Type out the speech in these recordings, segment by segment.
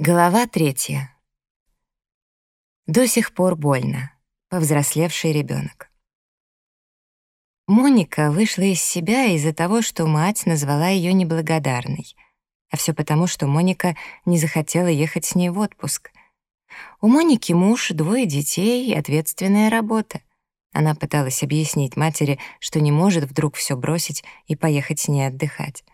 Глава третья. До сих пор больно. Повзрослевший ребенок. Моника вышла из себя из-за того, что мать назвала ее неблагодарной. А все потому, что Моника не захотела ехать с ней в отпуск. У Моники муж, двое детей и ответственная работа. Она пыталась объяснить матери, что не может вдруг все бросить и поехать с ней отдыхать.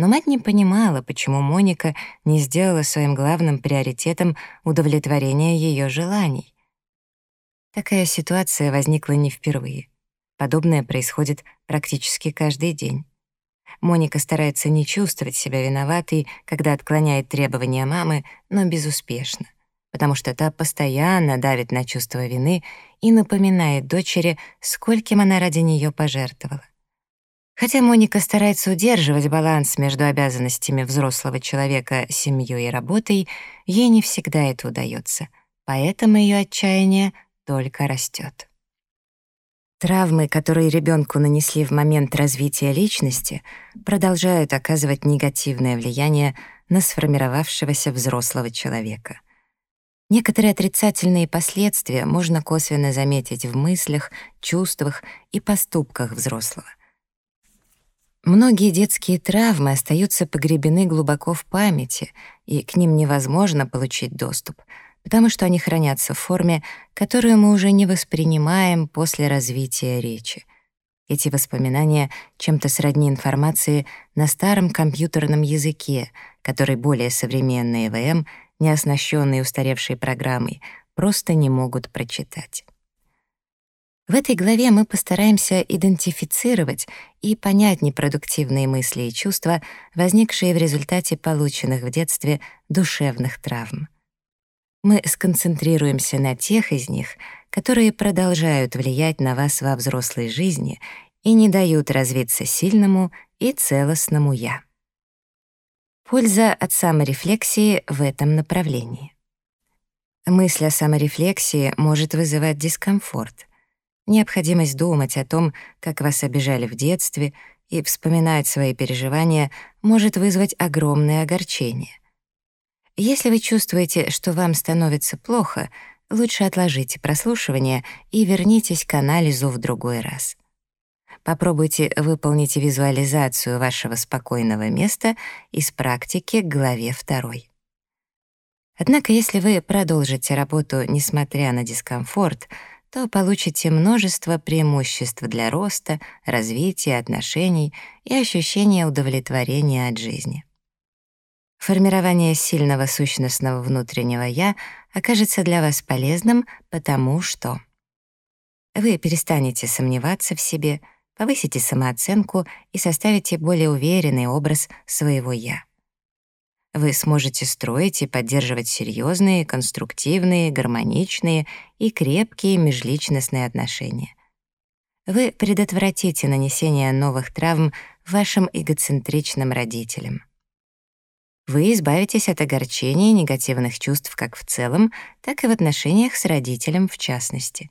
Но мать не понимала, почему Моника не сделала своим главным приоритетом удовлетворение ее желаний. Такая ситуация возникла не впервые. Подобное происходит практически каждый день. Моника старается не чувствовать себя виноватой, когда отклоняет требования мамы, но безуспешно, потому что та постоянно давит на чувство вины и напоминает дочери, скольким она ради нее пожертвовала. Хотя Моника старается удерживать баланс между обязанностями взрослого человека, семьей и работой, ей не всегда это удается, поэтому ее отчаяние только растет. Травмы, которые ребенку нанесли в момент развития личности, продолжают оказывать негативное влияние на сформировавшегося взрослого человека. Некоторые отрицательные последствия можно косвенно заметить в мыслях, чувствах и поступках взрослого. Многие детские травмы остаются погребены глубоко в памяти, и к ним невозможно получить доступ, потому что они хранятся в форме, которую мы уже не воспринимаем после развития речи. Эти воспоминания чем-то сродни информации на старом компьютерном языке, который более современные ВМ, не оснащенные устаревшей программой, просто не могут прочитать. В этой главе мы постараемся идентифицировать и понять непродуктивные мысли и чувства, возникшие в результате полученных в детстве душевных травм. Мы сконцентрируемся на тех из них, которые продолжают влиять на вас во взрослой жизни и не дают развиться сильному и целостному «я». Польза от саморефлексии в этом направлении. Мысль о саморефлексии может вызывать дискомфорт — Необходимость думать о том, как вас обижали в детстве, и вспоминать свои переживания может вызвать огромное огорчение. Если вы чувствуете, что вам становится плохо, лучше отложите прослушивание и вернитесь к анализу в другой раз. Попробуйте выполнить визуализацию вашего спокойного места из практики к главе 2. Однако, если вы продолжите работу, несмотря на дискомфорт, то получите множество преимуществ для роста, развития отношений и ощущения удовлетворения от жизни. Формирование сильного сущностного внутреннего «я» окажется для вас полезным, потому что вы перестанете сомневаться в себе, повысите самооценку и составите более уверенный образ своего «я». Вы сможете строить и поддерживать серьезные, конструктивные, гармоничные и крепкие межличностные отношения. Вы предотвратите нанесение новых травм вашим эгоцентричным родителям. Вы избавитесь от огорчения и негативных чувств как в целом, так и в отношениях с родителем в частности.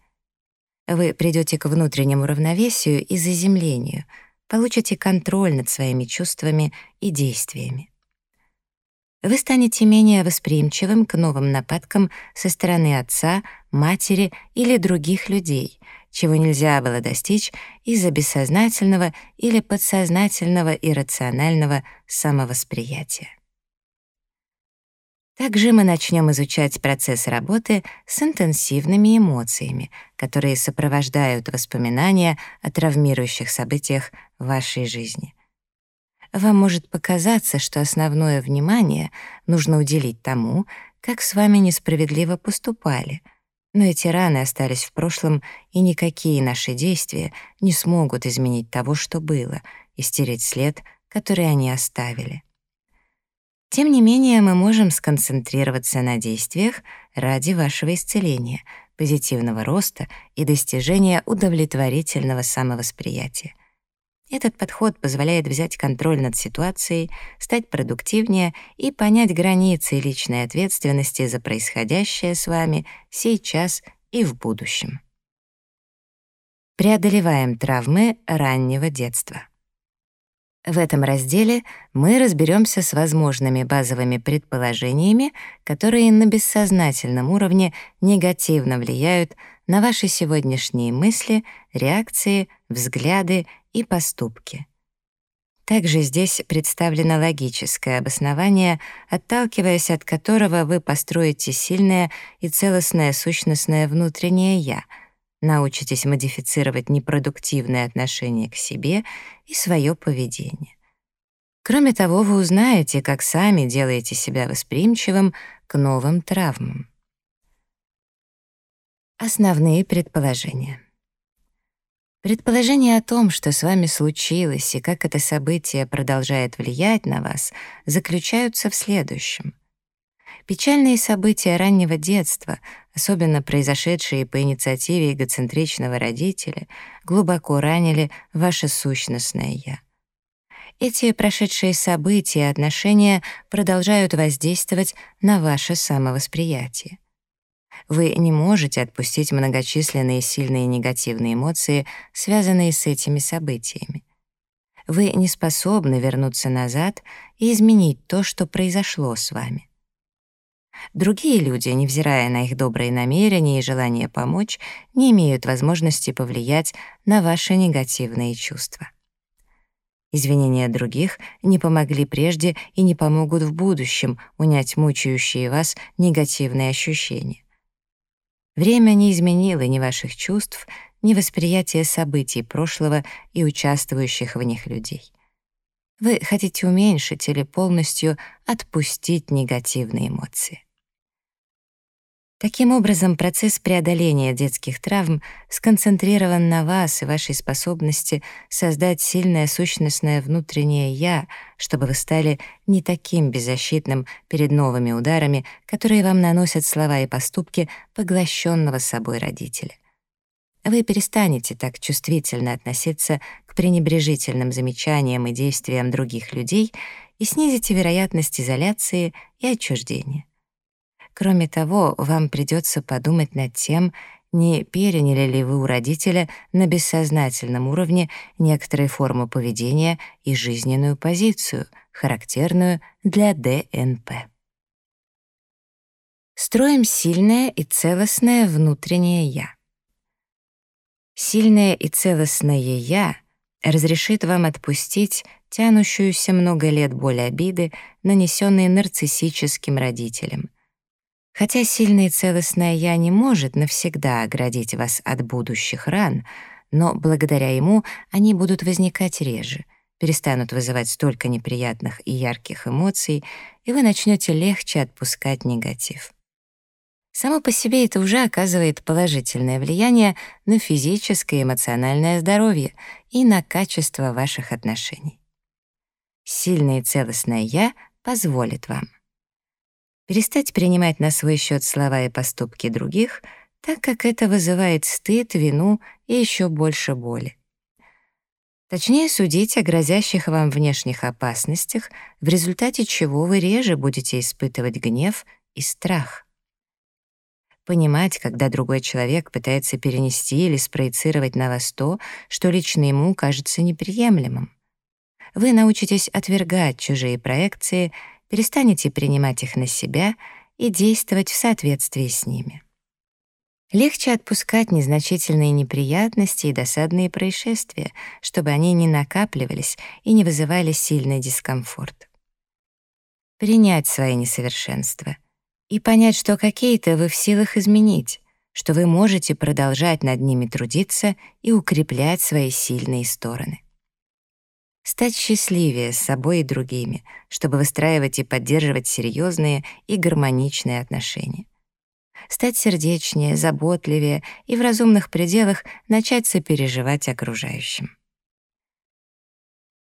Вы придете к внутреннему равновесию и заземлению, получите контроль над своими чувствами и действиями вы станете менее восприимчивым к новым нападкам со стороны отца, матери или других людей, чего нельзя было достичь из-за бессознательного или подсознательного иррационального самовосприятия. Также мы начнем изучать процесс работы с интенсивными эмоциями, которые сопровождают воспоминания о травмирующих событиях в вашей жизни вам может показаться, что основное внимание нужно уделить тому, как с вами несправедливо поступали. Но эти раны остались в прошлом, и никакие наши действия не смогут изменить того, что было, и стереть след, который они оставили. Тем не менее, мы можем сконцентрироваться на действиях ради вашего исцеления, позитивного роста и достижения удовлетворительного самовосприятия. Этот подход позволяет взять контроль над ситуацией, стать продуктивнее и понять границы личной ответственности за происходящее с вами сейчас и в будущем. Преодолеваем травмы раннего детства. В этом разделе мы разберемся с возможными базовыми предположениями, которые на бессознательном уровне негативно влияют на ваши сегодняшние мысли, реакции, взгляды и поступки. Также здесь представлено логическое обоснование, отталкиваясь от которого вы построите сильное и целостное сущностное внутреннее «я», научитесь модифицировать непродуктивное отношение к себе и свое поведение. Кроме того, вы узнаете, как сами делаете себя восприимчивым к новым травмам. Основные предположения. Предположение о том, что с вами случилось и как это событие продолжает влиять на вас, заключаются в следующем. Печальные события раннего детства, особенно произошедшие по инициативе эгоцентричного родителя, глубоко ранили ваше сущностное «я». Эти прошедшие события и отношения продолжают воздействовать на ваше самовосприятие. Вы не можете отпустить многочисленные сильные негативные эмоции, связанные с этими событиями. Вы не способны вернуться назад и изменить то, что произошло с вами. Другие люди, невзирая на их добрые намерения и желание помочь, не имеют возможности повлиять на ваши негативные чувства. Извинения других не помогли прежде и не помогут в будущем унять мучающие вас негативные ощущения. Время не изменило ни ваших чувств, ни восприятия событий прошлого и участвующих в них людей. Вы хотите уменьшить или полностью отпустить негативные эмоции. Таким образом, процесс преодоления детских травм сконцентрирован на вас и вашей способности создать сильное сущностное внутреннее «я», чтобы вы стали не таким беззащитным перед новыми ударами, которые вам наносят слова и поступки поглощенного собой родителя. Вы перестанете так чувствительно относиться к пренебрежительным замечаниям и действиям других людей и снизите вероятность изоляции и отчуждения. Кроме того, вам придется подумать над тем, не переняли ли вы у родителя на бессознательном уровне некоторые формы поведения и жизненную позицию, характерную для ДНП. Строим сильное и целостное внутреннее «я». Сильное и целостное «я» разрешит вам отпустить тянущуюся много лет боль обиды, нанесенные нарциссическим родителям — Хотя сильное и целостное «я» не может навсегда оградить вас от будущих ран, но благодаря ему они будут возникать реже, перестанут вызывать столько неприятных и ярких эмоций, и вы начнете легче отпускать негатив. Само по себе это уже оказывает положительное влияние на физическое и эмоциональное здоровье и на качество ваших отношений. Сильное и целостное «я» позволит вам перестать принимать на свой счет слова и поступки других, так как это вызывает стыд, вину и еще больше боли. Точнее, судить о грозящих вам внешних опасностях, в результате чего вы реже будете испытывать гнев и страх. Понимать, когда другой человек пытается перенести или спроецировать на вас то, что лично ему кажется неприемлемым. Вы научитесь отвергать чужие проекции перестанете принимать их на себя и действовать в соответствии с ними. Легче отпускать незначительные неприятности и досадные происшествия, чтобы они не накапливались и не вызывали сильный дискомфорт. Принять свои несовершенства и понять, что какие-то вы в силах изменить, что вы можете продолжать над ними трудиться и укреплять свои сильные стороны стать счастливее с собой и другими, чтобы выстраивать и поддерживать серьезные и гармоничные отношения. Стать сердечнее, заботливее и в разумных пределах начать сопереживать окружающим.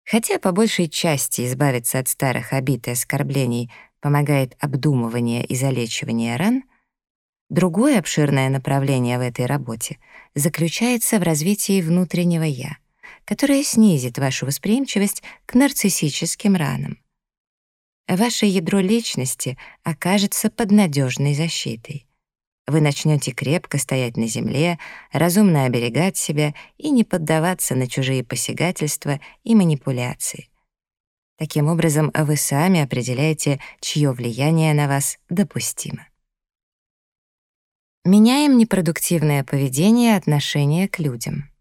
Хотя по большей части избавиться от старых обид и оскорблений помогает обдумывание и залечивание ран, другое обширное направление в этой работе заключается в развитии внутреннего «я», которая снизит вашу восприимчивость к нарциссическим ранам. Ваше ядро личности окажется под надежной защитой. Вы начнете крепко стоять на земле, разумно оберегать себя и не поддаваться на чужие посягательства и манипуляции, Таким образом, вы сами определяете, чье влияние на вас допустимо. Меняем непродуктивное поведение и отношение к людям.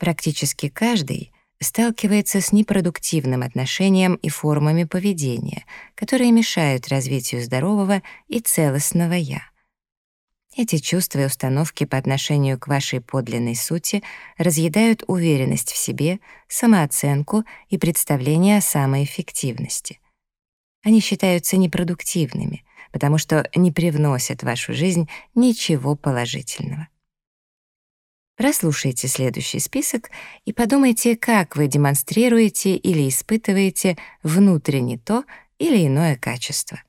Практически каждый сталкивается с непродуктивным отношением и формами поведения, которые мешают развитию здорового и целостного «я». Эти чувства и установки по отношению к вашей подлинной сути разъедают уверенность в себе, самооценку и представление о самоэффективности. Они считаются непродуктивными, потому что не привносят в вашу жизнь ничего положительного. Прослушайте следующий список и подумайте, как вы демонстрируете или испытываете внутренне то или иное качество.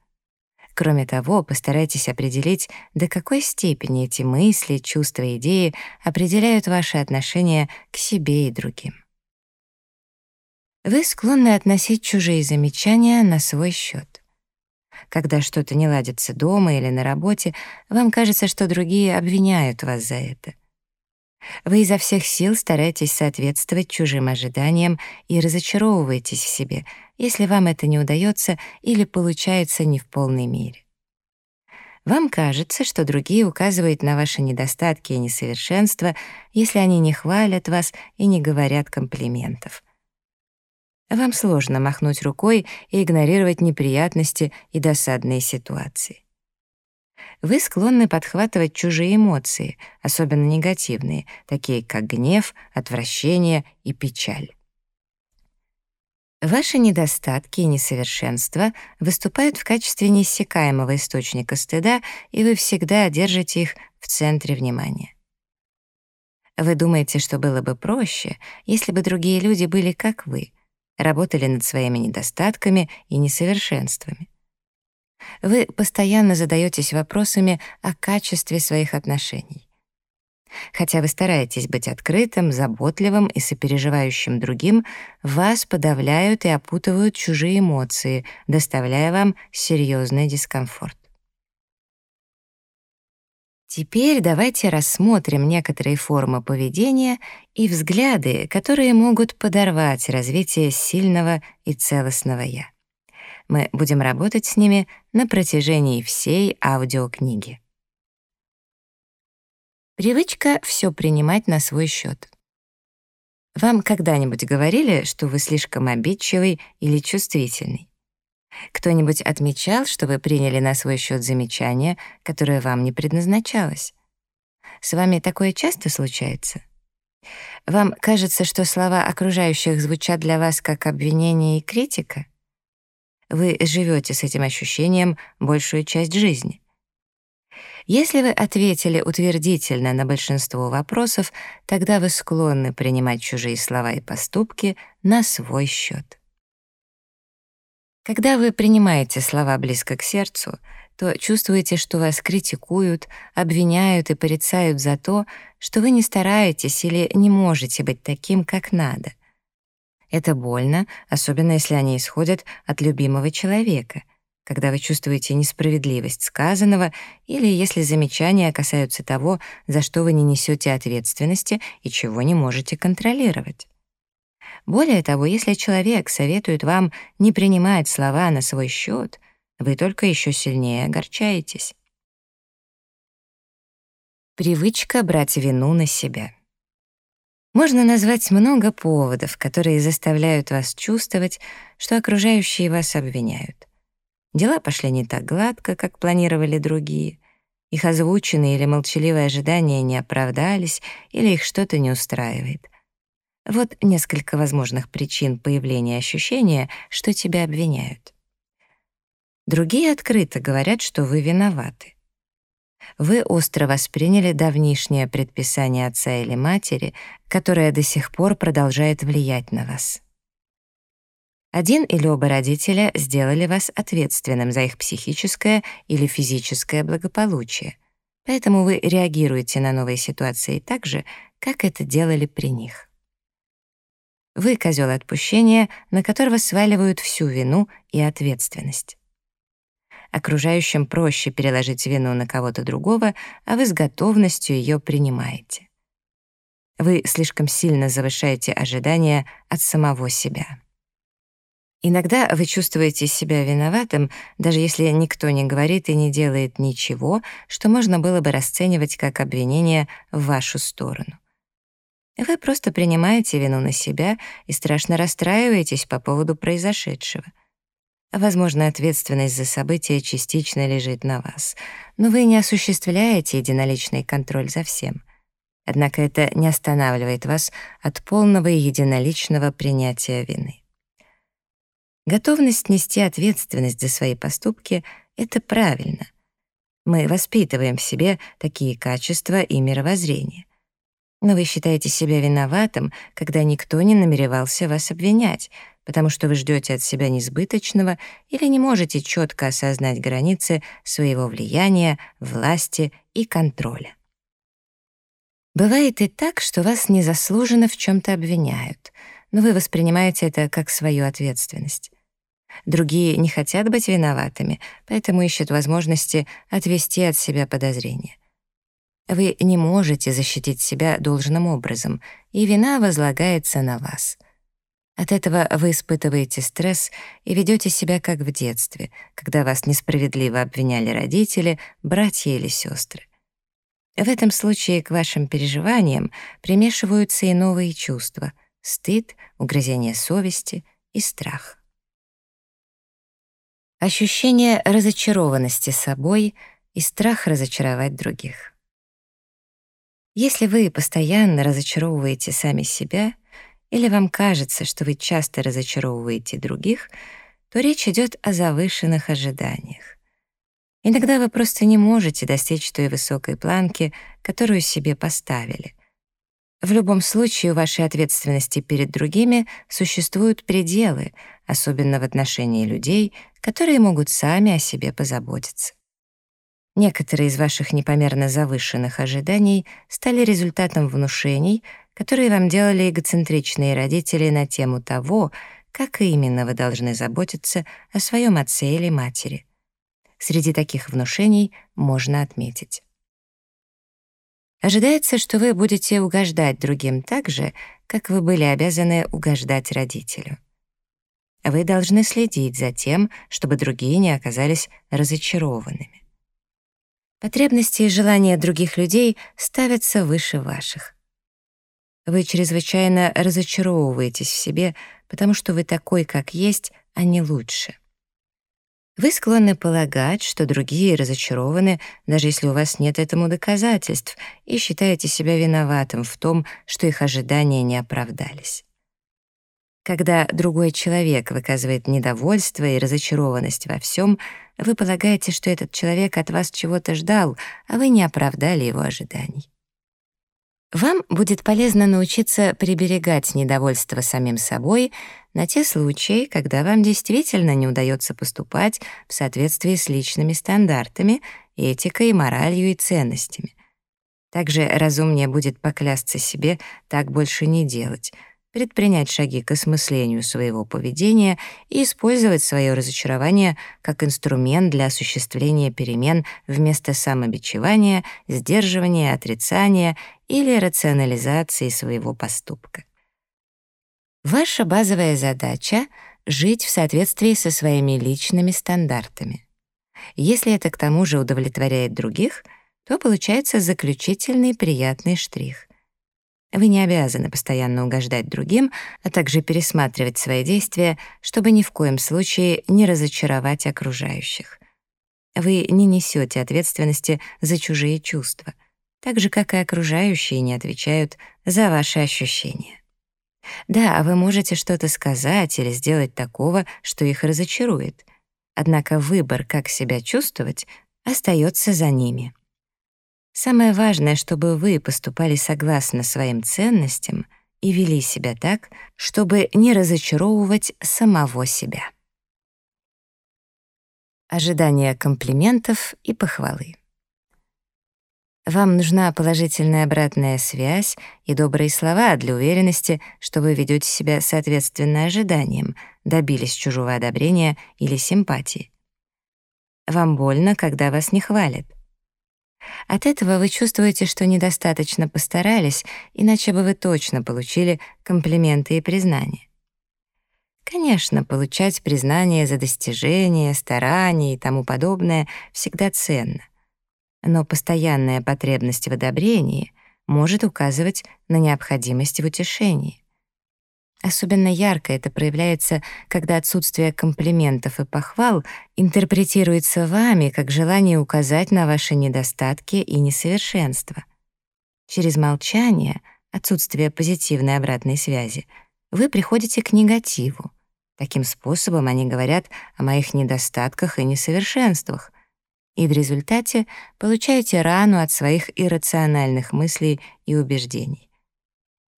Кроме того, постарайтесь определить, до какой степени эти мысли, чувства идеи определяют ваши отношения к себе и другим. Вы склонны относить чужие замечания на свой счет. Когда что-то не ладится дома или на работе, вам кажется, что другие обвиняют вас за это. Вы изо всех сил стараетесь соответствовать чужим ожиданиям и разочаровываетесь в себе, если вам это не удается или получается не в полной мере. Вам кажется, что другие указывают на ваши недостатки и несовершенства, если они не хвалят вас и не говорят комплиментов. Вам сложно махнуть рукой и игнорировать неприятности и досадные ситуации вы склонны подхватывать чужие эмоции, особенно негативные, такие как гнев, отвращение и печаль. Ваши недостатки и несовершенства выступают в качестве неиссякаемого источника стыда, и вы всегда держите их в центре внимания. Вы думаете, что было бы проще, если бы другие люди были как вы, работали над своими недостатками и несовершенствами. Вы постоянно задаетесь вопросами о качестве своих отношений. Хотя вы стараетесь быть открытым, заботливым и сопереживающим другим, вас подавляют и опутывают чужие эмоции, доставляя вам серьезный дискомфорт. Теперь давайте рассмотрим некоторые формы поведения и взгляды, которые могут подорвать развитие сильного и целостного «я». Мы будем работать с ними на протяжении всей аудиокниги. Привычка все принимать на свой счет. Вам когда-нибудь говорили, что вы слишком обидчивый или чувствительный? Кто-нибудь отмечал, что вы приняли на свой счет замечание, которое вам не предназначалось? С вами такое часто случается? Вам кажется, что слова окружающих звучат для вас как обвинение и критика? Вы живете с этим ощущением большую часть жизни. Если вы ответили утвердительно на большинство вопросов, тогда вы склонны принимать чужие слова и поступки на свой счет. Когда вы принимаете слова близко к сердцу, то чувствуете, что вас критикуют, обвиняют и порицают за то, что вы не стараетесь или не можете быть таким, как надо. Это больно, особенно если они исходят от любимого человека, когда вы чувствуете несправедливость сказанного или если замечания касаются того, за что вы не несете ответственности и чего не можете контролировать. Более того, если человек советует вам не принимать слова на свой счет, вы только еще сильнее огорчаетесь. Привычка брать вину на себя. Можно назвать много поводов, которые заставляют вас чувствовать, что окружающие вас обвиняют. Дела пошли не так гладко, как планировали другие. Их озвученные или молчаливые ожидания не оправдались, или их что-то не устраивает. Вот несколько возможных причин появления ощущения, что тебя обвиняют. Другие открыто говорят, что вы виноваты вы остро восприняли давнишнее предписание отца или матери, которое до сих пор продолжает влиять на вас. Один или оба родителя сделали вас ответственным за их психическое или физическое благополучие, поэтому вы реагируете на новые ситуации так же, как это делали при них. Вы — козел отпущения, на которого сваливают всю вину и ответственность. Окружающим проще переложить вину на кого-то другого, а вы с готовностью ее принимаете. Вы слишком сильно завышаете ожидания от самого себя. Иногда вы чувствуете себя виноватым, даже если никто не говорит и не делает ничего, что можно было бы расценивать как обвинение в вашу сторону. Вы просто принимаете вину на себя и страшно расстраиваетесь по поводу произошедшего. Возможно, ответственность за события частично лежит на вас, но вы не осуществляете единоличный контроль за всем. Однако это не останавливает вас от полного и единоличного принятия вины. Готовность нести ответственность за свои поступки — это правильно. Мы воспитываем в себе такие качества и мировоззрение. Но вы считаете себя виноватым, когда никто не намеревался вас обвинять, потому что вы ждете от себя несбыточного или не можете четко осознать границы своего влияния, власти и контроля. Бывает и так, что вас незаслуженно в чем-то обвиняют, но вы воспринимаете это как свою ответственность. Другие не хотят быть виноватыми, поэтому ищут возможности отвести от себя подозрения. Вы не можете защитить себя должным образом, и вина возлагается на вас. От этого вы испытываете стресс и ведете себя как в детстве, когда вас несправедливо обвиняли родители, братья или сестры. В этом случае к вашим переживаниям примешиваются и новые чувства — стыд, угрызение совести и страх. Ощущение разочарованности собой и страх разочаровать других. Если вы постоянно разочаровываете сами себя, или вам кажется, что вы часто разочаровываете других, то речь идет о завышенных ожиданиях. Иногда вы просто не можете достичь той высокой планки, которую себе поставили. В любом случае у вашей ответственности перед другими существуют пределы, особенно в отношении людей, которые могут сами о себе позаботиться. Некоторые из ваших непомерно завышенных ожиданий стали результатом внушений, которые вам делали эгоцентричные родители на тему того, как именно вы должны заботиться о своем отце или матери. Среди таких внушений можно отметить. Ожидается, что вы будете угождать другим так же, как вы были обязаны угождать родителю. Вы должны следить за тем, чтобы другие не оказались разочарованными. Потребности и желания других людей ставятся выше ваших. Вы чрезвычайно разочаровываетесь в себе, потому что вы такой, как есть, а не лучше. Вы склонны полагать, что другие разочарованы, даже если у вас нет этому доказательств, и считаете себя виноватым в том, что их ожидания не оправдались. Когда другой человек выказывает недовольство и разочарованность во всем, вы полагаете, что этот человек от вас чего-то ждал, а вы не оправдали его ожиданий. Вам будет полезно научиться приберегать недовольство самим собой на те случаи, когда вам действительно не удается поступать в соответствии с личными стандартами, этикой, моралью и ценностями. Также разумнее будет поклясться себе так больше не делать — предпринять шаги к осмыслению своего поведения и использовать свое разочарование как инструмент для осуществления перемен вместо самобичевания, сдерживания, отрицания или рационализации своего поступка. Ваша базовая задача — жить в соответствии со своими личными стандартами. Если это к тому же удовлетворяет других, то получается заключительный приятный штрих. Вы не обязаны постоянно угождать другим, а также пересматривать свои действия, чтобы ни в коем случае не разочаровать окружающих. Вы не несете ответственности за чужие чувства, так же, как и окружающие не отвечают за ваши ощущения. Да, вы можете что-то сказать или сделать такого, что их разочарует, однако выбор, как себя чувствовать, остается за ними. Самое важное, чтобы вы поступали согласно своим ценностям и вели себя так, чтобы не разочаровывать самого себя. Ожидание комплиментов и похвалы. Вам нужна положительная обратная связь и добрые слова для уверенности, что вы ведете себя соответственно ожиданиям, добились чужого одобрения или симпатии. Вам больно, когда вас не хвалят. От этого вы чувствуете, что недостаточно постарались, иначе бы вы точно получили комплименты и признание. Конечно, получать признание за достижения, старания и тому подобное всегда ценно. Но постоянная потребность в одобрении может указывать на необходимость в утешении. Особенно ярко это проявляется, когда отсутствие комплиментов и похвал интерпретируется вами как желание указать на ваши недостатки и несовершенства. Через молчание, отсутствие позитивной обратной связи, вы приходите к негативу. Таким способом они говорят о моих недостатках и несовершенствах, и в результате получаете рану от своих иррациональных мыслей и убеждений.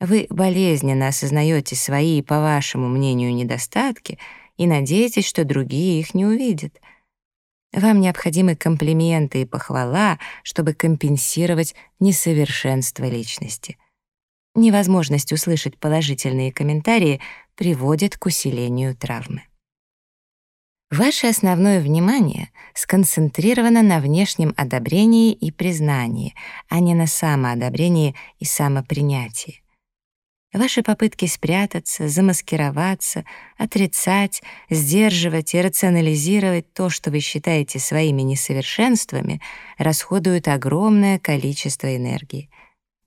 Вы болезненно осознаете свои, по вашему мнению, недостатки и надеетесь, что другие их не увидят. Вам необходимы комплименты и похвала, чтобы компенсировать несовершенство личности. Невозможность услышать положительные комментарии приводит к усилению травмы. Ваше основное внимание сконцентрировано на внешнем одобрении и признании, а не на самоодобрении и самопринятии. Ваши попытки спрятаться, замаскироваться, отрицать, сдерживать и рационализировать то, что вы считаете своими несовершенствами, расходуют огромное количество энергии.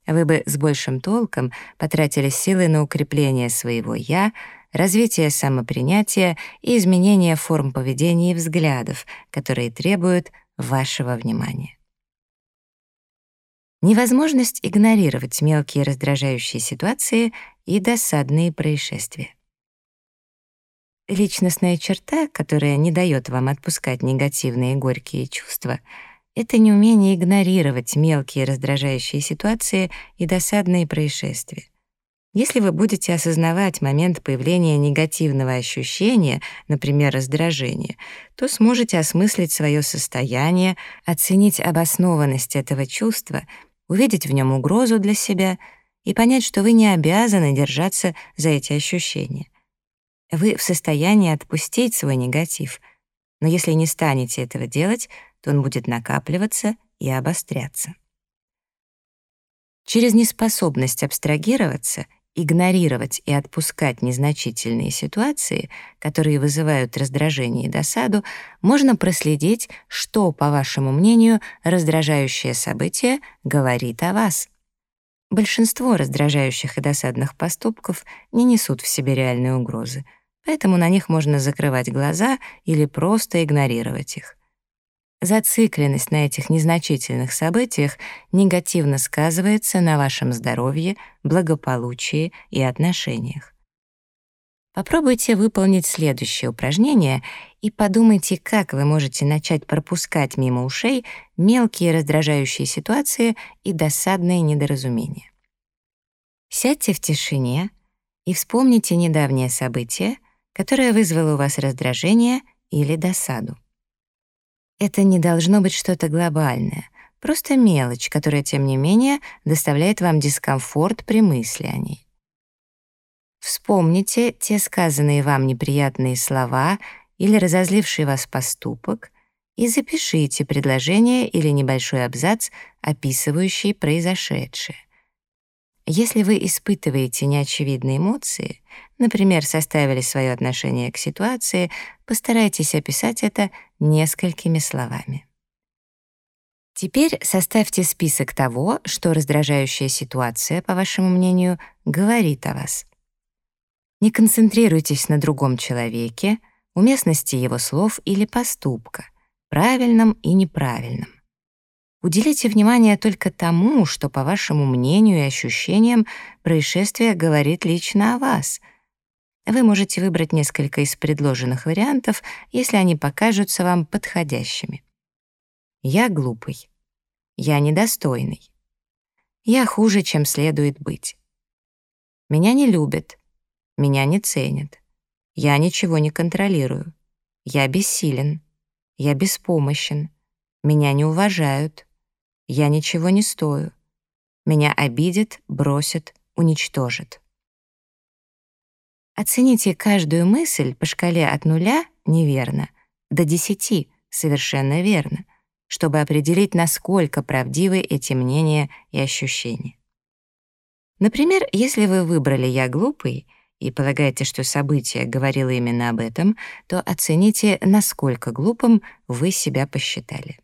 Вы бы с большим толком потратили силы на укрепление своего «я», развитие самопринятия и изменение форм поведения и взглядов, которые требуют вашего внимания. Невозможность игнорировать мелкие раздражающие ситуации и досадные происшествия. Личностная черта, которая не дает вам отпускать негативные и горькие чувства, это неумение игнорировать мелкие раздражающие ситуации и досадные происшествия. Если вы будете осознавать момент появления негативного ощущения, например, раздражения, то сможете осмыслить свое состояние, оценить обоснованность этого чувства увидеть в нем угрозу для себя и понять, что вы не обязаны держаться за эти ощущения. Вы в состоянии отпустить свой негатив, но если не станете этого делать, то он будет накапливаться и обостряться. Через неспособность абстрагироваться, игнорировать и отпускать незначительные ситуации, которые вызывают раздражение и досаду, можно проследить, что, по вашему мнению, раздражающее событие говорит о вас. Большинство раздражающих и досадных поступков не несут в себе реальной угрозы, поэтому на них можно закрывать глаза или просто игнорировать их. Зацикленность на этих незначительных событиях негативно сказывается на вашем здоровье, благополучии и отношениях. Попробуйте выполнить следующее упражнение и подумайте, как вы можете начать пропускать мимо ушей мелкие раздражающие ситуации и досадные недоразумения. Сядьте в тишине и вспомните недавнее событие, которое вызвало у вас раздражение или досаду. Это не должно быть что-то глобальное, просто мелочь, которая, тем не менее, доставляет вам дискомфорт при мысли о ней. Вспомните те сказанные вам неприятные слова или разозливший вас поступок и запишите предложение или небольшой абзац, описывающий произошедшее. Если вы испытываете неочевидные эмоции, например, составили свое отношение к ситуации, постарайтесь описать это несколькими словами. Теперь составьте список того, что раздражающая ситуация, по вашему мнению, говорит о вас. Не концентрируйтесь на другом человеке, уместности его слов или поступка, правильном и неправильном. Уделите внимание только тому, что, по вашему мнению и ощущениям, происшествие говорит лично о вас. Вы можете выбрать несколько из предложенных вариантов, если они покажутся вам подходящими. Я глупый. Я недостойный. Я хуже, чем следует быть. Меня не любят. Меня не ценят. Я ничего не контролирую. Я бессилен. Я беспомощен. Меня не уважают. Я ничего не стою. Меня обидят, бросят, уничтожат. Оцените каждую мысль по шкале от нуля — неверно, до десяти — совершенно верно, чтобы определить, насколько правдивы эти мнения и ощущения. Например, если вы выбрали «я глупый» и полагаете, что событие говорило именно об этом, то оцените, насколько глупым вы себя посчитали.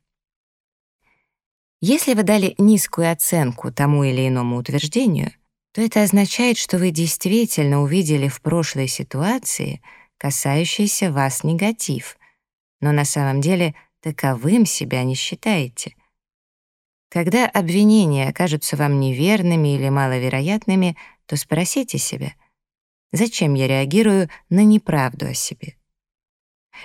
Если вы дали низкую оценку тому или иному утверждению, то это означает, что вы действительно увидели в прошлой ситуации касающийся вас негатив, но на самом деле таковым себя не считаете. Когда обвинения окажутся вам неверными или маловероятными, то спросите себя, зачем я реагирую на неправду о себе?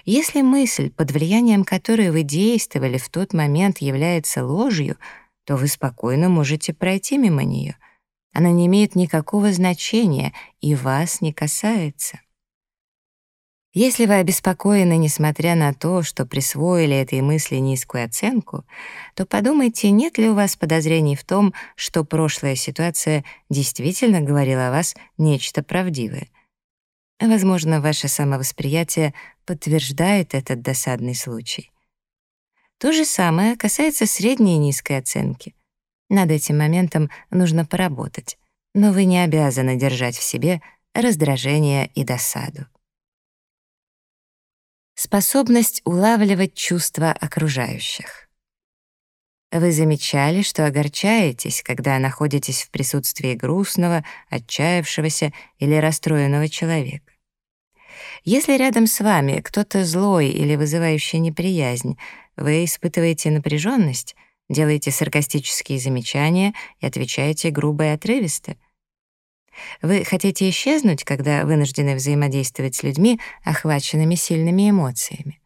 Если мысль, под влиянием которой вы действовали в тот момент, является ложью, то вы спокойно можете пройти мимо нее. Она не имеет никакого значения и вас не касается. Если вы обеспокоены, несмотря на то, что присвоили этой мысли низкую оценку, то подумайте, нет ли у вас подозрений в том, что прошлая ситуация действительно говорила о вас нечто правдивое. Возможно, ваше самовосприятие подтверждает этот досадный случай. То же самое касается средней и низкой оценки. Над этим моментом нужно поработать, но вы не обязаны держать в себе раздражение и досаду. Способность улавливать чувства окружающих. Вы замечали, что огорчаетесь, когда находитесь в присутствии грустного, отчаявшегося или расстроенного человека. Если рядом с вами кто-то злой или вызывающий неприязнь, вы испытываете напряженность, делаете саркастические замечания и отвечаете грубо и отрывисто. Вы хотите исчезнуть, когда вынуждены взаимодействовать с людьми, охваченными сильными эмоциями.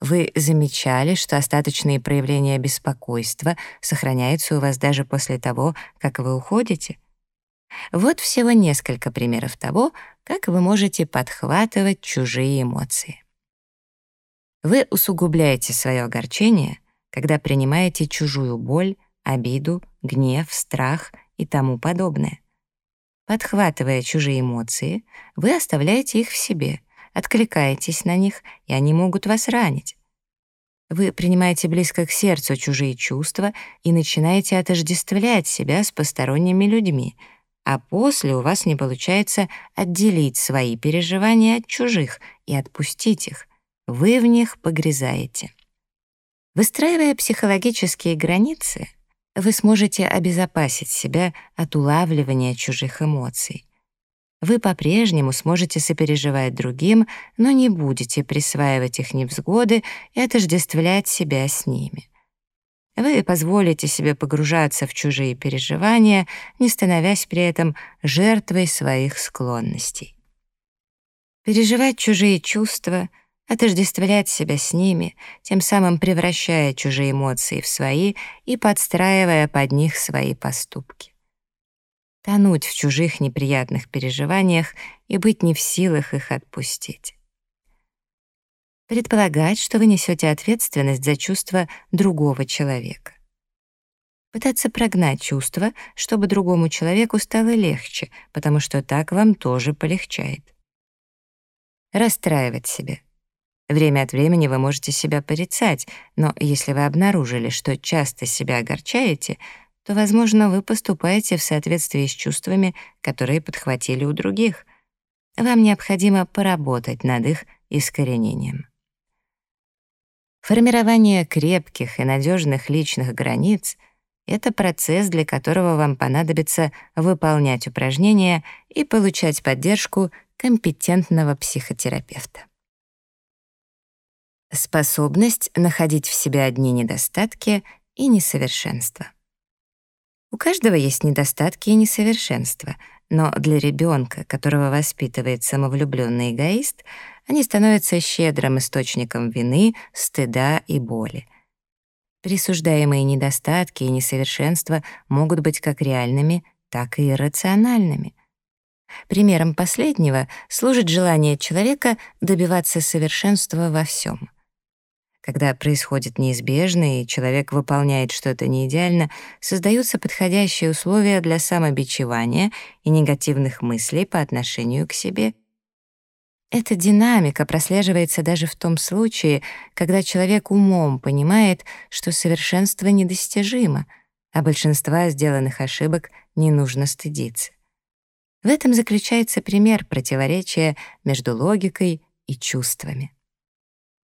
Вы замечали, что остаточные проявления беспокойства сохраняются у вас даже после того, как вы уходите? Вот всего несколько примеров того, как вы можете подхватывать чужие эмоции. Вы усугубляете свое огорчение, когда принимаете чужую боль, обиду, гнев, страх и тому подобное. Подхватывая чужие эмоции, вы оставляете их в себе, откликаетесь на них, и они могут вас ранить. Вы принимаете близко к сердцу чужие чувства и начинаете отождествлять себя с посторонними людьми — а после у вас не получается отделить свои переживания от чужих и отпустить их. Вы в них погрязаете. Выстраивая психологические границы, вы сможете обезопасить себя от улавливания чужих эмоций. Вы по-прежнему сможете сопереживать другим, но не будете присваивать их невзгоды и отождествлять себя с ними. Вы позволите себе погружаться в чужие переживания, не становясь при этом жертвой своих склонностей. Переживать чужие чувства, отождествлять себя с ними, тем самым превращая чужие эмоции в свои и подстраивая под них свои поступки. Тонуть в чужих неприятных переживаниях и быть не в силах их отпустить. Предполагать, что вы несете ответственность за чувства другого человека. Пытаться прогнать чувства, чтобы другому человеку стало легче, потому что так вам тоже полегчает. Расстраивать себя. Время от времени вы можете себя порицать, но если вы обнаружили, что часто себя огорчаете, то, возможно, вы поступаете в соответствии с чувствами, которые подхватили у других. Вам необходимо поработать над их искоренением. Формирование крепких и надежных личных границ — это процесс, для которого вам понадобится выполнять упражнения и получать поддержку компетентного психотерапевта. Способность находить в себе одни недостатки и несовершенства. У каждого есть недостатки и несовершенства, но для ребенка, которого воспитывает самовлюбленный эгоист, они становятся щедрым источником вины, стыда и боли. Присуждаемые недостатки и несовершенства могут быть как реальными, так и иррациональными. Примером последнего служит желание человека добиваться совершенства во всем. Когда происходит неизбежное, и человек выполняет что-то неидеально, создаются подходящие условия для самобичевания и негативных мыслей по отношению к себе — эта динамика прослеживается даже в том случае, когда человек умом понимает, что совершенство недостижимо, а большинства сделанных ошибок не нужно стыдиться. В этом заключается пример противоречия между логикой и чувствами.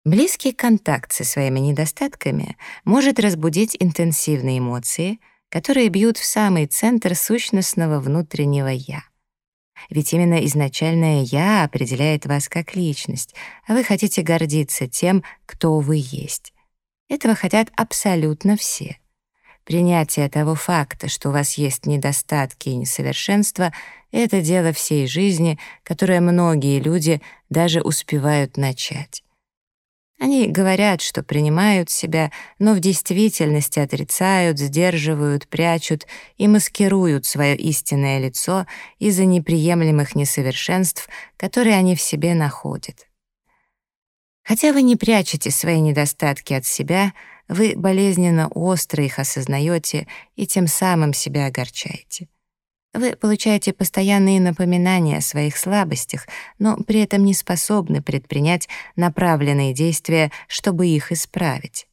Близкий контакт со своими недостатками может разбудить интенсивные эмоции, которые бьют в самый центр сущностного внутреннего «я». Ведь именно изначальное «я» определяет вас как личность, а вы хотите гордиться тем, кто вы есть. Этого хотят абсолютно все. Принятие того факта, что у вас есть недостатки и несовершенства — это дело всей жизни, которое многие люди даже успевают начать. Они говорят, что принимают себя, но в действительности отрицают, сдерживают, прячут и маскируют свое истинное лицо из-за неприемлемых несовершенств, которые они в себе находят. Хотя вы не прячете свои недостатки от себя, вы болезненно остро их осознаете и тем самым себя огорчаете. Вы получаете постоянные напоминания о своих слабостях, но при этом не способны предпринять направленные действия, чтобы их исправить.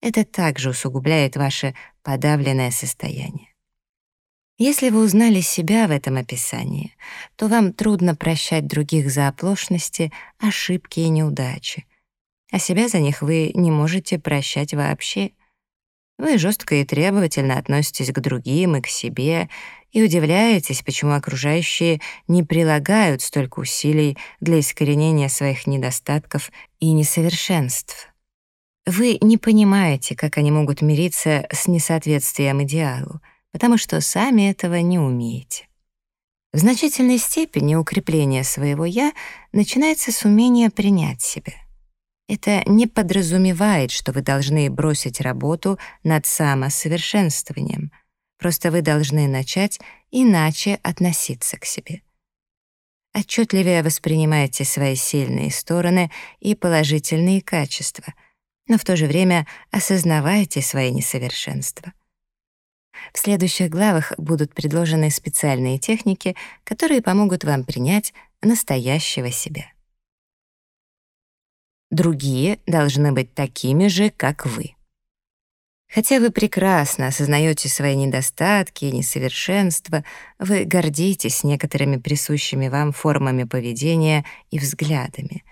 Это также усугубляет ваше подавленное состояние. Если вы узнали себя в этом описании, то вам трудно прощать других за оплошности, ошибки и неудачи. А себя за них вы не можете прощать вообще — вы жестко и требовательно относитесь к другим и к себе и удивляетесь, почему окружающие не прилагают столько усилий для искоренения своих недостатков и несовершенств. Вы не понимаете, как они могут мириться с несоответствием идеалу, потому что сами этого не умеете. В значительной степени укрепление своего «я» начинается с умения принять себя. Это не подразумевает, что вы должны бросить работу над самосовершенствованием. Просто вы должны начать иначе относиться к себе. Отчетливее воспринимайте свои сильные стороны и положительные качества, но в то же время осознавайте свои несовершенства. В следующих главах будут предложены специальные техники, которые помогут вам принять настоящего себя. Другие должны быть такими же, как вы. Хотя вы прекрасно осознаете свои недостатки и несовершенства, вы гордитесь некоторыми присущими вам формами поведения и взглядами.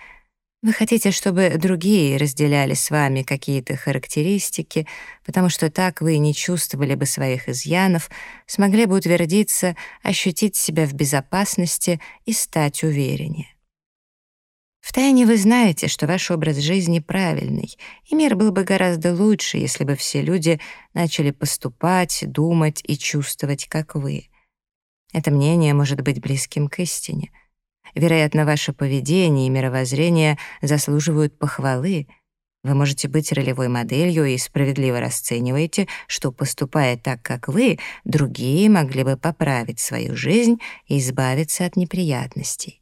Вы хотите, чтобы другие разделяли с вами какие-то характеристики, потому что так вы не чувствовали бы своих изъянов, смогли бы утвердиться, ощутить себя в безопасности и стать увереннее. Втайне вы знаете, что ваш образ жизни правильный, и мир был бы гораздо лучше, если бы все люди начали поступать, думать и чувствовать, как вы. Это мнение может быть близким к истине. Вероятно, ваше поведение и мировоззрение заслуживают похвалы. Вы можете быть ролевой моделью и справедливо расцениваете, что, поступая так, как вы, другие могли бы поправить свою жизнь и избавиться от неприятностей.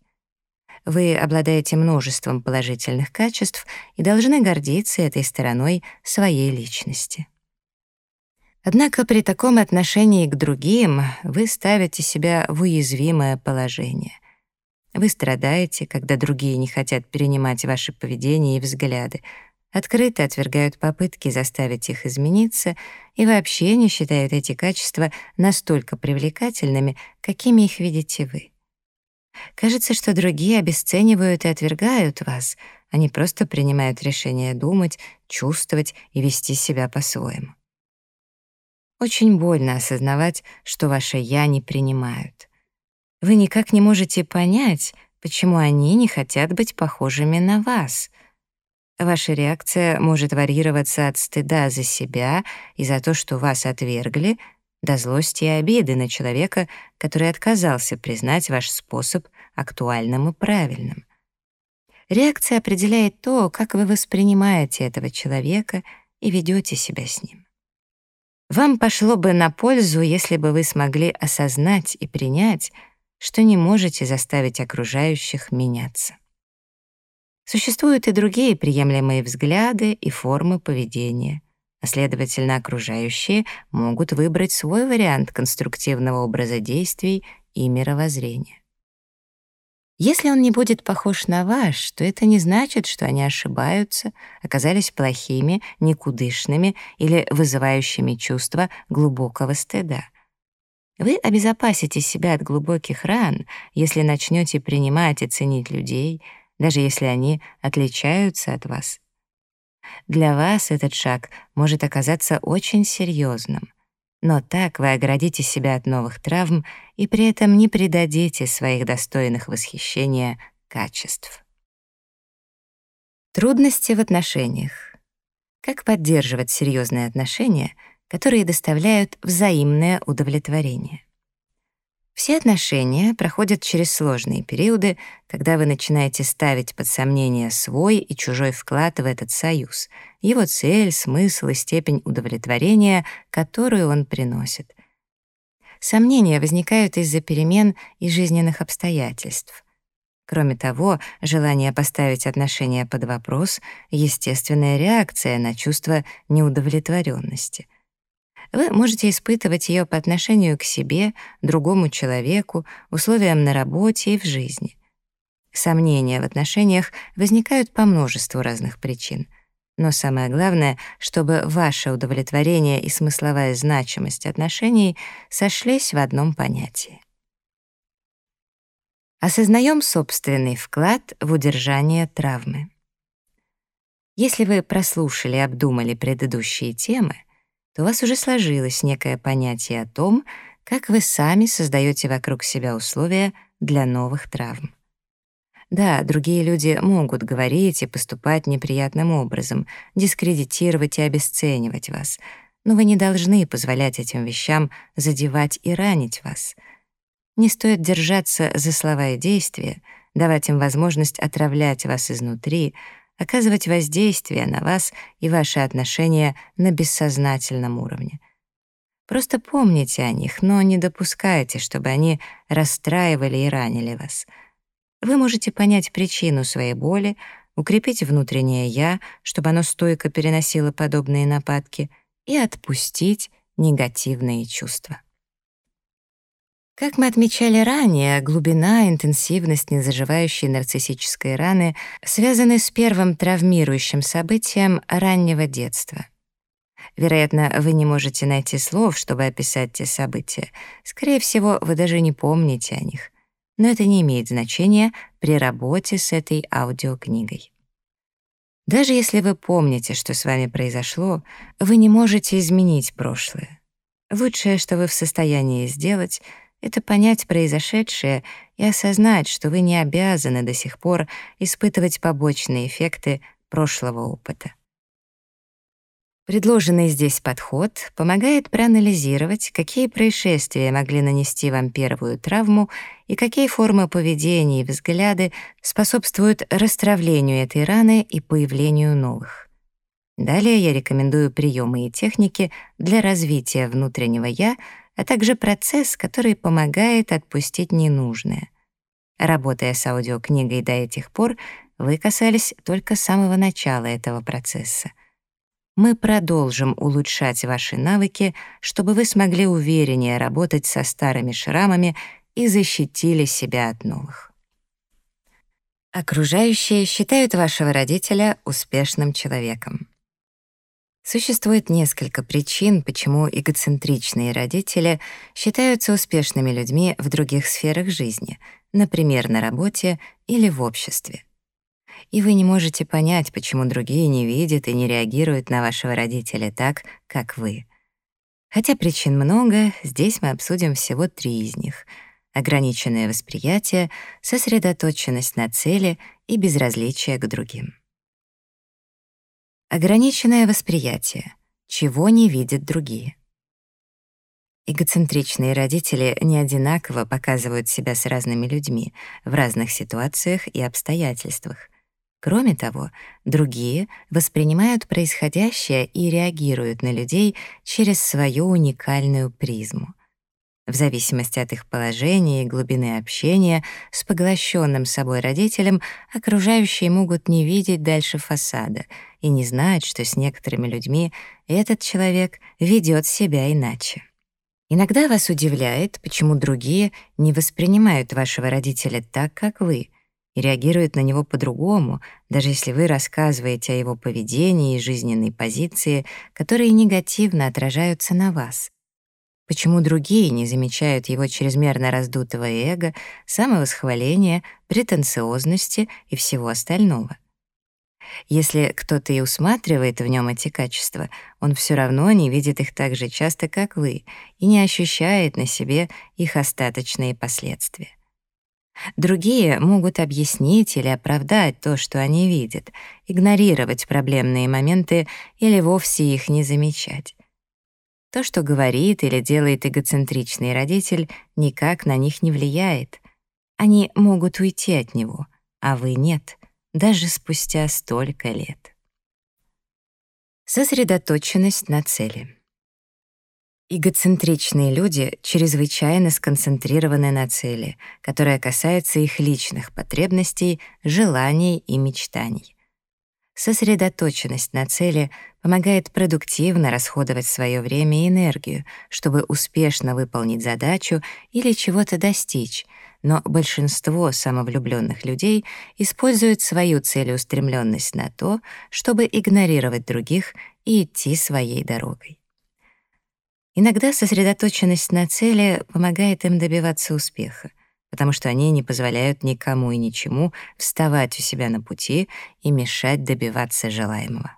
Вы обладаете множеством положительных качеств и должны гордиться этой стороной своей личности. Однако при таком отношении к другим вы ставите себя в уязвимое положение. Вы страдаете, когда другие не хотят перенимать ваше поведение и взгляды, открыто отвергают попытки заставить их измениться и вообще не считают эти качества настолько привлекательными, какими их видите вы. Кажется, что другие обесценивают и отвергают вас, они просто принимают решение думать, чувствовать и вести себя по-своему. Очень больно осознавать, что ваше «я» не принимают. Вы никак не можете понять, почему они не хотят быть похожими на вас. Ваша реакция может варьироваться от стыда за себя и за то, что вас отвергли, до злости и обиды на человека, который отказался признать ваш способ актуальным и правильным. Реакция определяет то, как вы воспринимаете этого человека и ведете себя с ним. Вам пошло бы на пользу, если бы вы смогли осознать и принять, что не можете заставить окружающих меняться. Существуют и другие приемлемые взгляды и формы поведения — а следовательно, окружающие могут выбрать свой вариант конструктивного образа действий и мировоззрения. Если он не будет похож на ваш, то это не значит, что они ошибаются, оказались плохими, никудышными или вызывающими чувство глубокого стыда. Вы обезопасите себя от глубоких ран, если начнете принимать и ценить людей, даже если они отличаются от вас. Для вас этот шаг может оказаться очень серьезным, но так вы оградите себя от новых травм и при этом не предадите своих достойных восхищения качеств. Трудности в отношениях. Как поддерживать серьезные отношения, которые доставляют взаимное удовлетворение? Все отношения проходят через сложные периоды, когда вы начинаете ставить под сомнение свой и чужой вклад в этот союз, его цель, смысл и степень удовлетворения, которую он приносит. Сомнения возникают из-за перемен и жизненных обстоятельств. Кроме того, желание поставить отношения под вопрос — естественная реакция на чувство неудовлетворенности — вы можете испытывать ее по отношению к себе, другому человеку, условиям на работе и в жизни. Сомнения в отношениях возникают по множеству разных причин. Но самое главное, чтобы ваше удовлетворение и смысловая значимость отношений сошлись в одном понятии. Осознаем собственный вклад в удержание травмы. Если вы прослушали и обдумали предыдущие темы, то у вас уже сложилось некое понятие о том, как вы сами создаете вокруг себя условия для новых травм. Да, другие люди могут говорить и поступать неприятным образом, дискредитировать и обесценивать вас, но вы не должны позволять этим вещам задевать и ранить вас. Не стоит держаться за слова и действия, давать им возможность отравлять вас изнутри, оказывать воздействие на вас и ваши отношения на бессознательном уровне. Просто помните о них, но не допускайте, чтобы они расстраивали и ранили вас. Вы можете понять причину своей боли, укрепить внутреннее «я», чтобы оно стойко переносило подобные нападки, и отпустить негативные чувства. Как мы отмечали ранее, глубина, интенсивность незаживающей нарциссической раны связаны с первым травмирующим событием раннего детства. Вероятно, вы не можете найти слов, чтобы описать те события. Скорее всего, вы даже не помните о них. Но это не имеет значения при работе с этой аудиокнигой. Даже если вы помните, что с вами произошло, вы не можете изменить прошлое. Лучшее, что вы в состоянии сделать — это понять произошедшее и осознать, что вы не обязаны до сих пор испытывать побочные эффекты прошлого опыта. Предложенный здесь подход помогает проанализировать, какие происшествия могли нанести вам первую травму и какие формы поведения и взгляды способствуют расстравлению этой раны и появлению новых. Далее я рекомендую приемы и техники для развития внутреннего «я», а также процесс, который помогает отпустить ненужное. Работая с аудиокнигой до этих пор, вы касались только самого начала этого процесса. Мы продолжим улучшать ваши навыки, чтобы вы смогли увереннее работать со старыми шрамами и защитили себя от новых. Окружающие считают вашего родителя успешным человеком. Существует несколько причин, почему эгоцентричные родители считаются успешными людьми в других сферах жизни, например, на работе или в обществе. И вы не можете понять, почему другие не видят и не реагируют на вашего родителя так, как вы. Хотя причин много, здесь мы обсудим всего три из них — ограниченное восприятие, сосредоточенность на цели и безразличие к другим. Ограниченное восприятие. Чего не видят другие. Эгоцентричные родители не одинаково показывают себя с разными людьми в разных ситуациях и обстоятельствах. Кроме того, другие воспринимают происходящее и реагируют на людей через свою уникальную призму. В зависимости от их положения и глубины общения с поглощенным собой родителем, окружающие могут не видеть дальше фасада — и не знает, что с некоторыми людьми этот человек ведет себя иначе. Иногда вас удивляет, почему другие не воспринимают вашего родителя так, как вы, и реагируют на него по-другому, даже если вы рассказываете о его поведении и жизненной позиции, которые негативно отражаются на вас. Почему другие не замечают его чрезмерно раздутого эго, самовосхваления, претенциозности и всего остального? Если кто-то и усматривает в нем эти качества, он все равно не видит их так же часто, как вы, и не ощущает на себе их остаточные последствия. Другие могут объяснить или оправдать то, что они видят, игнорировать проблемные моменты или вовсе их не замечать. То, что говорит или делает эгоцентричный родитель, никак на них не влияет. Они могут уйти от него, а вы нет, даже спустя столько лет. Сосредоточенность на цели. Эгоцентричные люди чрезвычайно сконцентрированы на цели, которая касается их личных потребностей, желаний и мечтаний. Сосредоточенность на цели помогает продуктивно расходовать свое время и энергию, чтобы успешно выполнить задачу или чего-то достичь, но большинство самовлюбленных людей используют свою целеустремленность на то, чтобы игнорировать других и идти своей дорогой. Иногда сосредоточенность на цели помогает им добиваться успеха, потому что они не позволяют никому и ничему вставать у себя на пути и мешать добиваться желаемого.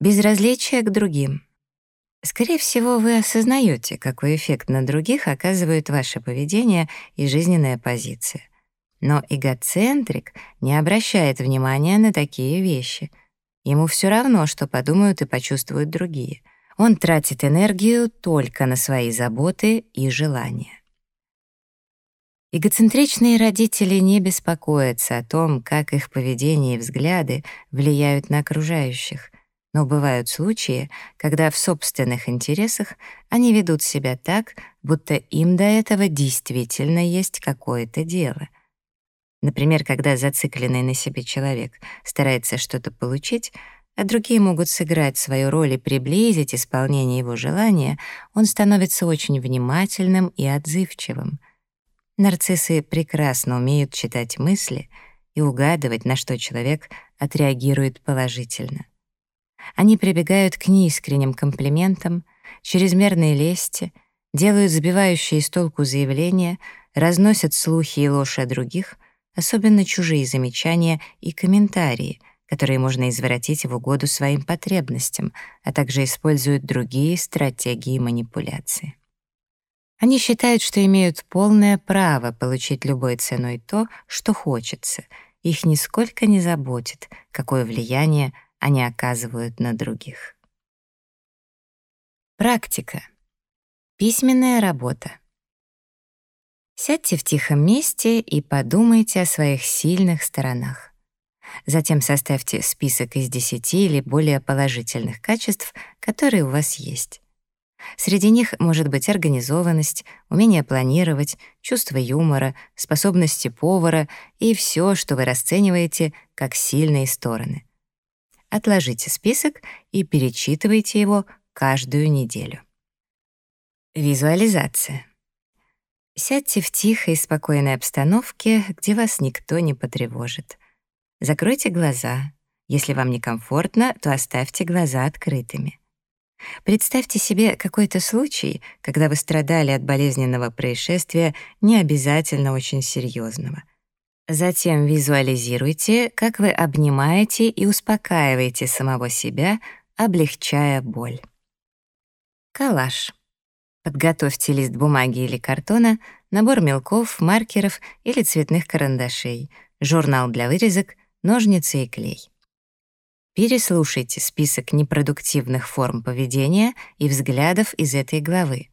Безразличие к другим. Скорее всего, вы осознаете, какой эффект на других оказывает ваше поведение и жизненная позиция. Но эгоцентрик не обращает внимания на такие вещи. Ему все равно, что подумают и почувствуют другие — он тратит энергию только на свои заботы и желания. Эгоцентричные родители не беспокоятся о том, как их поведение и взгляды влияют на окружающих, но бывают случаи, когда в собственных интересах они ведут себя так, будто им до этого действительно есть какое-то дело. Например, когда зацикленный на себе человек старается что-то получить, а другие могут сыграть свою роль и приблизить исполнение его желания, он становится очень внимательным и отзывчивым. Нарциссы прекрасно умеют читать мысли и угадывать, на что человек отреагирует положительно. Они прибегают к неискренним комплиментам, чрезмерной лести, делают сбивающие с толку заявления, разносят слухи и ложь о других, особенно чужие замечания и комментарии — которые можно извратить в угоду своим потребностям, а также используют другие стратегии манипуляции. Они считают, что имеют полное право получить любой ценой то, что хочется. Их нисколько не заботит, какое влияние они оказывают на других. Практика. Письменная работа. Сядьте в тихом месте и подумайте о своих сильных сторонах. Затем составьте список из 10 или более положительных качеств, которые у вас есть. Среди них может быть организованность, умение планировать, чувство юмора, способности повара и все, что вы расцениваете как сильные стороны. Отложите список и перечитывайте его каждую неделю. Визуализация. Сядьте в тихой и спокойной обстановке, где вас никто не потревожит. Закройте глаза. Если вам некомфортно, то оставьте глаза открытыми. Представьте себе какой-то случай, когда вы страдали от болезненного происшествия, не обязательно очень серьезного. Затем визуализируйте, как вы обнимаете и успокаиваете самого себя, облегчая боль. Калаш. Подготовьте лист бумаги или картона, набор мелков, маркеров или цветных карандашей, журнал для вырезок, ножницы и клей. Переслушайте список непродуктивных форм поведения и взглядов из этой главы.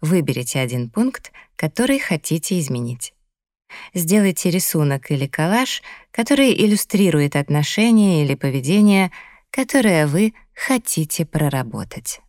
Выберите один пункт, который хотите изменить. Сделайте рисунок или коллаж, который иллюстрирует отношение или поведение, которое вы хотите проработать.